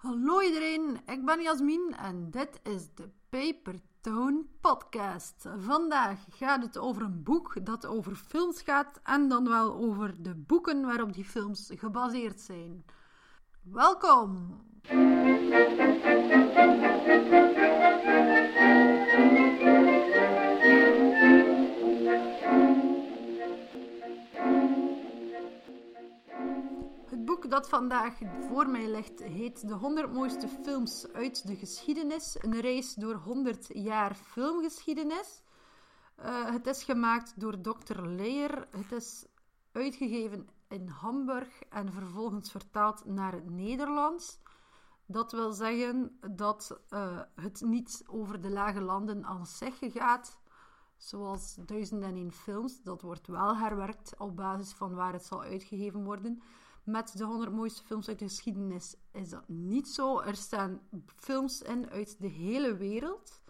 Hallo iedereen, ik ben Jasmin en dit is de Papertone Podcast. Vandaag gaat het over een boek dat over films gaat en dan wel over de boeken waarop die films gebaseerd zijn. Welkom! Dat vandaag voor mij ligt heet De 100 mooiste films uit de geschiedenis. Een reis door 100 jaar filmgeschiedenis. Uh, het is gemaakt door Dr. Leyer. Het is uitgegeven in Hamburg en vervolgens vertaald naar het Nederlands. Dat wil zeggen dat uh, het niet over de lage landen aan zich gaat, zoals Duizend en één films. Dat wordt wel herwerkt op basis van waar het zal uitgegeven worden. Met de 100 mooiste films uit de geschiedenis is dat niet zo. Er staan films in uit de hele wereld.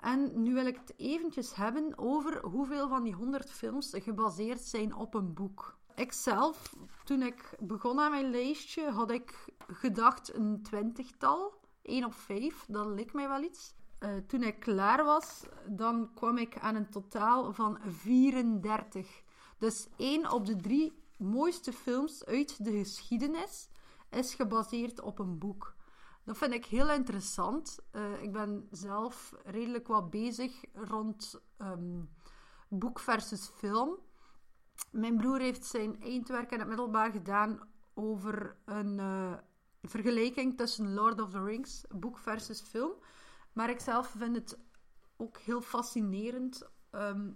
En nu wil ik het eventjes hebben over hoeveel van die 100 films gebaseerd zijn op een boek. Ikzelf, toen ik begon aan mijn lijstje, had ik gedacht een twintigtal. 1 op 5, dat leek mij wel iets. Uh, toen ik klaar was, dan kwam ik aan een totaal van 34. Dus 1 op de 3 mooiste films uit de geschiedenis is gebaseerd op een boek. Dat vind ik heel interessant. Uh, ik ben zelf redelijk wat bezig rond um, boek versus film. Mijn broer heeft zijn eindwerk in het middelbaar gedaan over een uh, vergelijking tussen Lord of the Rings, boek versus film. Maar ik zelf vind het ook heel fascinerend. Um,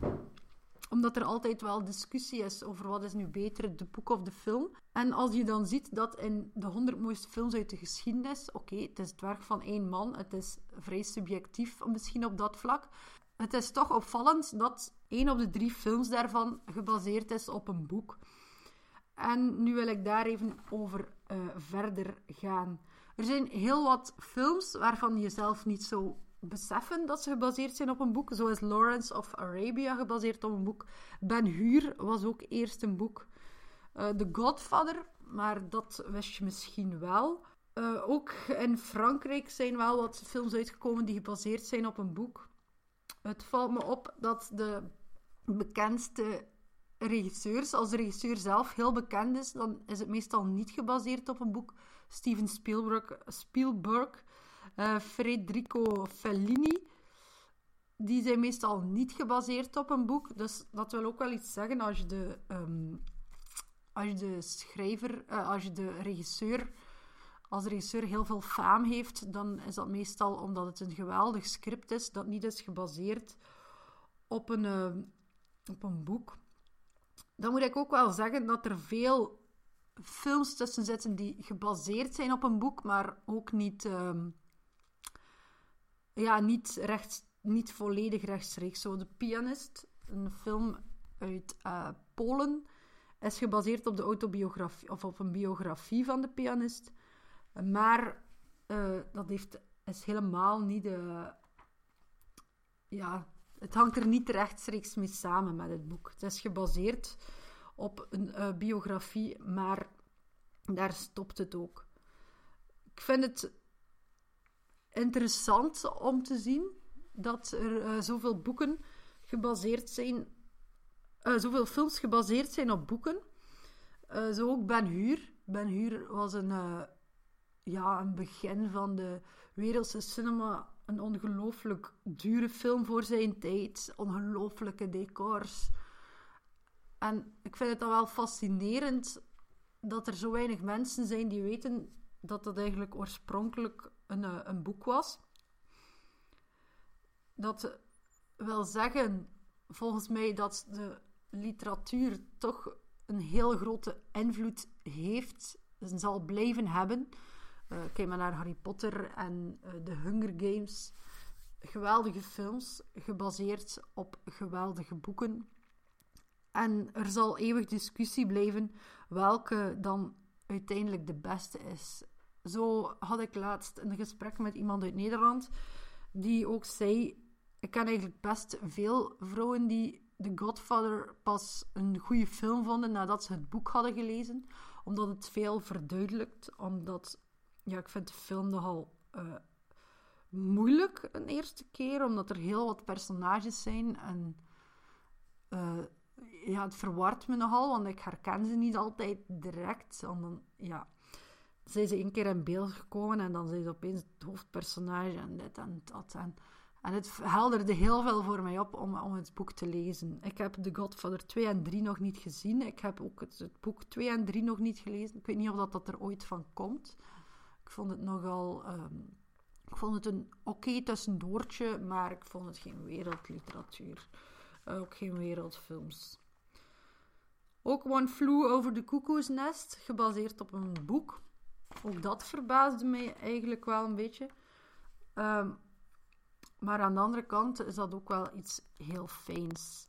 omdat er altijd wel discussie is over wat is nu beter, de boek of de film. En als je dan ziet dat in de 100 mooiste films uit de geschiedenis, oké, het is het werk van één man, het is vrij subjectief misschien op dat vlak. Het is toch opvallend dat één op de drie films daarvan gebaseerd is op een boek. En nu wil ik daar even over uh, verder gaan. Er zijn heel wat films waarvan je zelf niet zo beseffen dat ze gebaseerd zijn op een boek. Zo is Lawrence of Arabia gebaseerd op een boek. Ben Hur was ook eerst een boek. Uh, The Godfather, maar dat wist je misschien wel. Uh, ook in Frankrijk zijn wel wat films uitgekomen die gebaseerd zijn op een boek. Het valt me op dat de bekendste regisseurs, als de regisseur zelf heel bekend is, dan is het meestal niet gebaseerd op een boek. Steven Spielberg, Spielberg uh, Federico Fellini. Die zijn meestal niet gebaseerd op een boek. Dus dat wil ook wel iets zeggen als je de, um, als je de schrijver, uh, als je de regisseur, als regisseur heel veel faam heeft, dan is dat meestal omdat het een geweldig script is dat niet is gebaseerd op een, uh, op een boek. Dan moet ik ook wel zeggen dat er veel films tussen zitten die gebaseerd zijn op een boek, maar ook niet. Um, ja, niet, rechts, niet volledig rechtstreeks. Zo, De Pianist, een film uit uh, Polen, is gebaseerd op de autobiografie of op een biografie van de pianist. Maar uh, dat heeft, is helemaal niet de. Ja, het hangt er niet rechtstreeks mee samen met het boek. Het is gebaseerd op een uh, biografie, maar daar stopt het ook. Ik vind het interessant om te zien dat er uh, zoveel boeken gebaseerd zijn, uh, zoveel films gebaseerd zijn op boeken. Uh, zo ook Ben Hur. Ben Hur was een, ja, een begin van de wereldse cinema. Een ongelooflijk dure film voor zijn tijd. Ongelooflijke decors. En ik vind het dan wel fascinerend dat er zo weinig mensen zijn die weten dat dat eigenlijk oorspronkelijk een, eh, een boek was. Dat wil zeggen, volgens mij, dat de literatuur toch een heel grote invloed heeft en zal blijven hebben. Uh, kijk maar naar Harry Potter en uh, de Hunger Games. Geweldige films, gebaseerd op geweldige boeken. En er zal eeuwig discussie blijven welke dan uiteindelijk de beste is. Zo had ik laatst een gesprek met iemand uit Nederland die ook zei: Ik ken eigenlijk best veel vrouwen die The Godfather pas een goede film vonden nadat ze het boek hadden gelezen, omdat het veel verduidelijkt, omdat ja, ik vind de film nogal uh, moeilijk een eerste keer, omdat er heel wat personages zijn. En uh, ja, het verwart me nogal, want ik herken ze niet altijd direct. Dan, ja, zijn ze één keer in beeld gekomen en dan zijn ze opeens het hoofdpersonage en dit en dat. En, en het helderde heel veel voor mij op om, om het boek te lezen. Ik heb The Godfather 2 en 3 nog niet gezien. Ik heb ook het, boek 2 en 3 nog niet gelezen. Ik weet niet of dat, dat er ooit van komt. Ik vond het nogal... Um, ik vond het een oké tussendoortje, maar ik vond het geen wereldliteratuur. Uh, ook geen wereldfilms. Ook One Flew over de Koekoesnest, gebaseerd op een boek. Ook dat verbaasde mij eigenlijk wel een beetje. Um, maar aan de andere kant is dat ook wel iets heel fijns.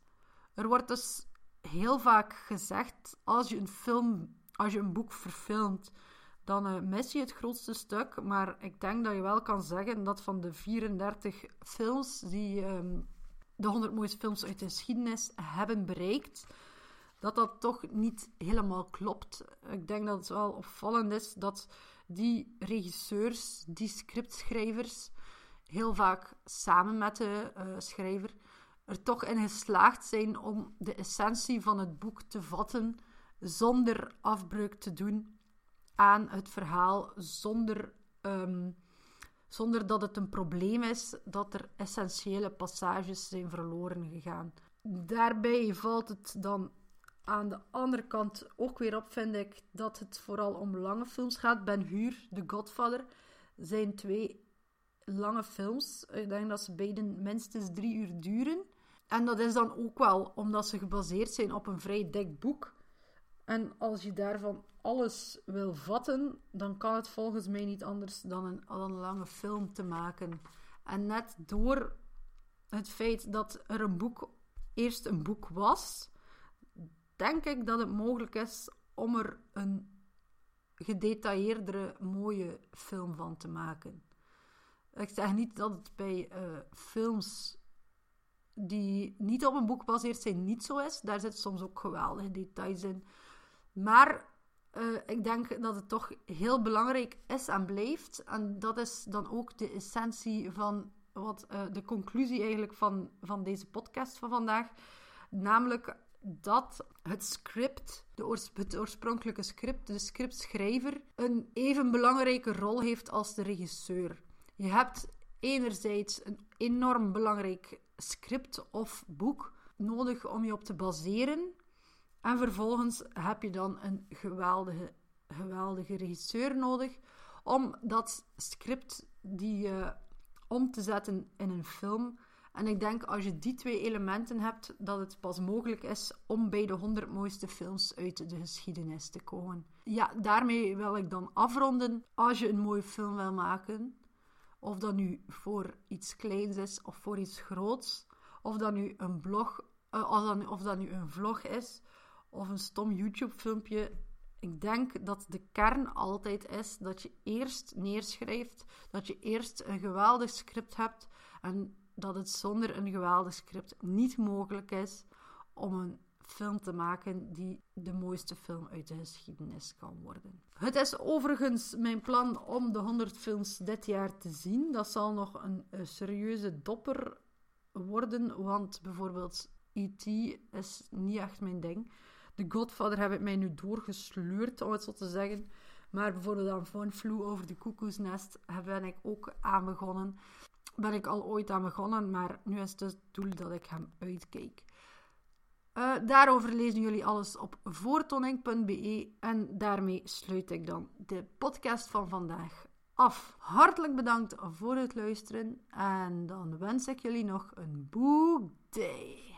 Er wordt dus heel vaak gezegd, als je een film, als je een boek verfilmt, dan uh, mis je het grootste stuk. Maar ik denk dat je wel kan zeggen dat van de 34 films die um, de 100 mooiste films uit de geschiedenis hebben bereikt, dat dat toch niet helemaal klopt. Ik denk dat het wel opvallend is dat die regisseurs, die scriptschrijvers, heel vaak samen met de uh, schrijver er toch in geslaagd zijn om de essentie van het boek te vatten zonder afbreuk te doen aan het verhaal, zonder, um, zonder dat het een probleem is dat er essentiële passages zijn verloren gegaan. Daarbij valt het dan aan de andere kant ook weer op, vind ik, dat het vooral om lange films gaat. Ben Hur, The Godfather, zijn twee lange films. Ik denk dat ze beiden minstens drie uur duren. En dat is dan ook wel omdat ze gebaseerd zijn op een vrij dik boek. En als je daarvan alles wil vatten, dan kan het volgens mij niet anders dan een, een lange film te maken. En net door het feit dat er een boek eerst een boek was, denk ik dat het mogelijk is om er een gedetailleerdere, mooie film van te maken. Ik zeg niet dat het bij uh, films die niet op een boek gebaseerd zijn niet zo is. Daar zitten soms ook geweldige details in. Maar uh, ik denk dat het toch heel belangrijk is en blijft. En dat is dan ook de essentie van wat uh, de conclusie eigenlijk van, van deze podcast van vandaag. Namelijk dat het script, de het oorspronkelijke script, de scriptschrijver, een even belangrijke rol heeft als de regisseur. Je hebt enerzijds een enorm belangrijk script of boek nodig om je op te baseren. En vervolgens heb je dan een geweldige, geweldige regisseur nodig om dat script die, uh, om te zetten in een film. En ik denk als je die twee elementen hebt, dat het pas mogelijk is om bij de 100 mooiste films uit de geschiedenis te komen. Ja, daarmee wil ik dan afronden. Als je een mooie film wil maken, of dat nu voor iets kleins is of voor iets groots. Of dat nu een blog, of, dat, of dat nu een vlog is of een stom YouTube-filmpje. Ik denk dat de kern altijd is dat je eerst neerschrijft, dat je eerst een geweldig script hebt en dat het zonder een geweldig script niet mogelijk is om een film te maken die de mooiste film uit de geschiedenis kan worden. Het is overigens mijn plan om de 100 films dit jaar te zien. Dat zal nog een, serieuze dopper worden, want bijvoorbeeld E.T. is niet echt mijn ding. The Godfather heb ik mij nu doorgesleurd, om het zo te zeggen. Maar bijvoorbeeld aan Van Flew over de koekoesnest ben ik ook aan begonnen. Ben ik al ooit aan begonnen, maar nu is het dus het doel dat ik hem uitkijk. Uh, daarover lezen jullie alles op voortoning.be en daarmee sluit ik dan de podcast van vandaag af. Hartelijk bedankt voor het luisteren en dan wens ik jullie nog een boek day.